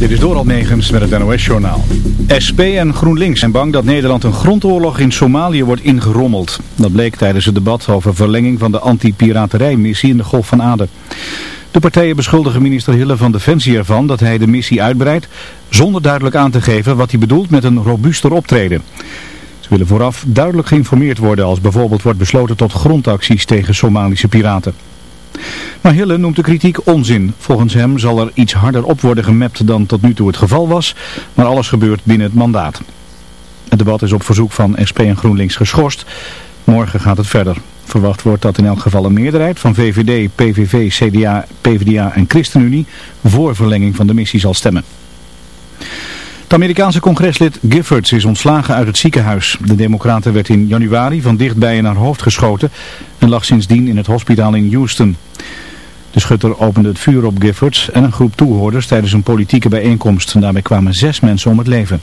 Dit is Doral Negens met het NOS-journaal. SP en GroenLinks zijn bang dat Nederland een grondoorlog in Somalië wordt ingerommeld. Dat bleek tijdens het debat over verlenging van de anti-piraterijmissie in de Golf van Aden. De partijen beschuldigen minister Hille van Defensie ervan dat hij de missie uitbreidt... zonder duidelijk aan te geven wat hij bedoelt met een robuuster optreden. Ze willen vooraf duidelijk geïnformeerd worden als bijvoorbeeld wordt besloten tot grondacties tegen Somalische piraten. Maar Hille noemt de kritiek onzin. Volgens hem zal er iets harder op worden gemapt dan tot nu toe het geval was, maar alles gebeurt binnen het mandaat. Het debat is op verzoek van SP en GroenLinks geschorst. Morgen gaat het verder. Verwacht wordt dat in elk geval een meerderheid van VVD, PVV, CDA, PvdA en ChristenUnie voor verlenging van de missie zal stemmen. Het Amerikaanse congreslid Giffords is ontslagen uit het ziekenhuis. De democraten werd in januari van dichtbij in haar hoofd geschoten en lag sindsdien in het hospitaal in Houston. De schutter opende het vuur op Giffords en een groep toehoorders tijdens een politieke bijeenkomst. Daarbij kwamen zes mensen om het leven.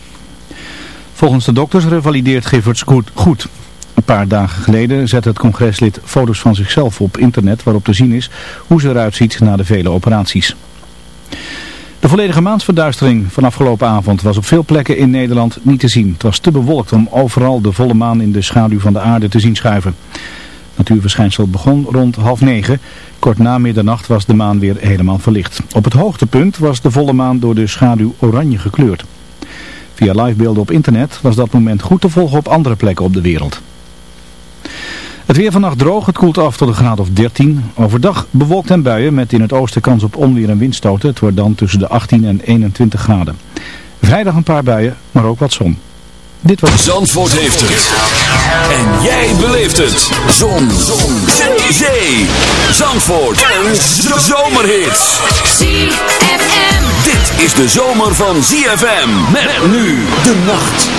Volgens de dokters revalideert Giffords goed. Een paar dagen geleden zette het congreslid foto's van zichzelf op internet waarop te zien is hoe ze eruit ziet na de vele operaties. De volledige maansverduistering van afgelopen avond was op veel plekken in Nederland niet te zien. Het was te bewolkt om overal de volle maan in de schaduw van de aarde te zien schuiven. Natuurverschijnsel begon rond half negen. Kort na middernacht was de maan weer helemaal verlicht. Op het hoogtepunt was de volle maan door de schaduw oranje gekleurd. Via livebeelden op internet was dat moment goed te volgen op andere plekken op de wereld. Het weer vannacht droog, het koelt af tot een graad of 13. Overdag bewolkt en buien met in het oosten kans op onweer en windstoten. Het wordt dan tussen de 18 en 21 graden. Vrijdag een paar buien, maar ook wat zon. Dit was... Zandvoort heeft het. En jij beleeft het. Zon. zon. Zee. Zee. Zandvoort. Een zomerhit. ZFM. Dit is de zomer van ZFM. Met nu de nacht.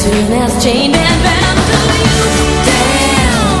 Soon as chained and bound to you Damn,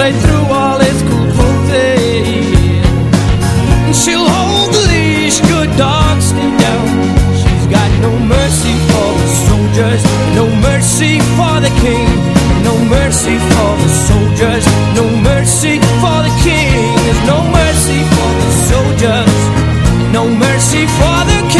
Straight through all its cool clothing. She'll hold the leash, good dogs stay down. She's got no mercy for the soldiers, no mercy for the king, no mercy for the soldiers, no mercy for the king. There's no mercy for the soldiers, no mercy for the king,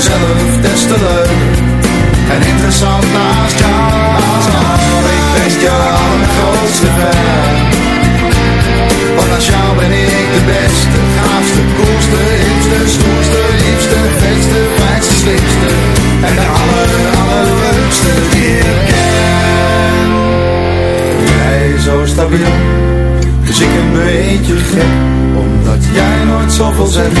mezelf des te leuk. En interessant naast jou, ik ben je allergrootste fan. Want als jou ben ik de beste, gaafste, koelste, hipste, stoerste, liefste, vetste, fijnste, slimste. En de aller, allerleukste die ik ken. Jij zo stabiel, dus ik een beetje gek. Omdat jij nooit zoveel zegt,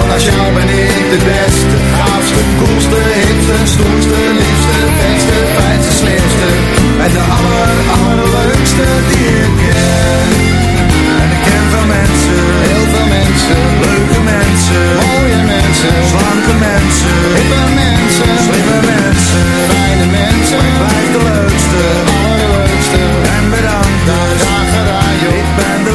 Want als jou ben ik de beste, gaafste, koelste, hipste, stoerste, liefste, vetste, fijnste, slimste. En de aller, allerleukste die ik ken. En ik ken veel mensen, heel veel mensen, leuke mensen, mooie mensen, slanke mensen, hippe mensen, slimme mensen, fijne mensen. Maar ik blijf de leukste, allerleukste. En bedankt, graag gedaan joh. Ik ben de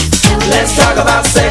Talk about sex.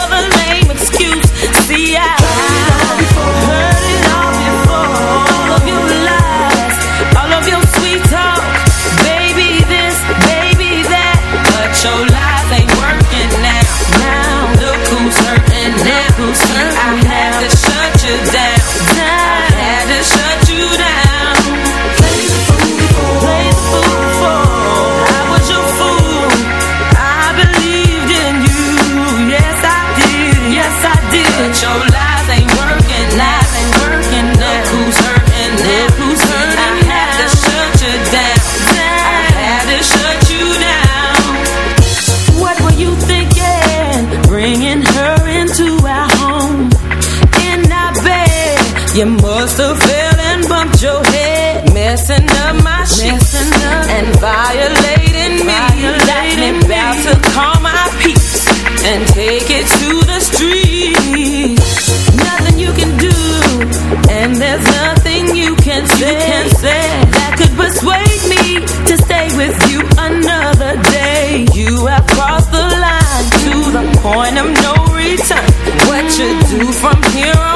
point of no return. What you do from here on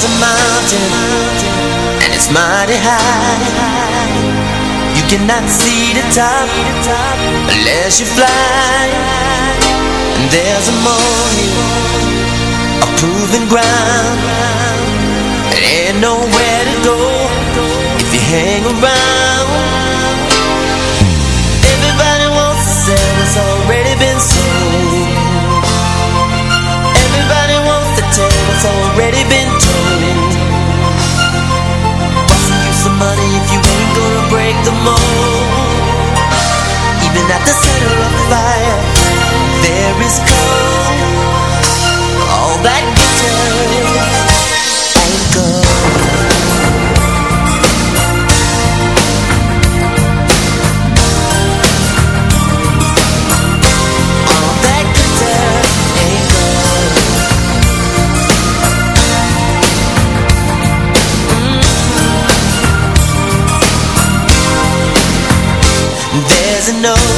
There's a mountain And it's mighty high. You cannot see the top Unless you fly. And there's a molehill A proven ground There ain't nowhere to go If you hang around. Everybody wants to sell what's already been sold Everybody wants to tell It's already been told. at the center of the fire, there is gold.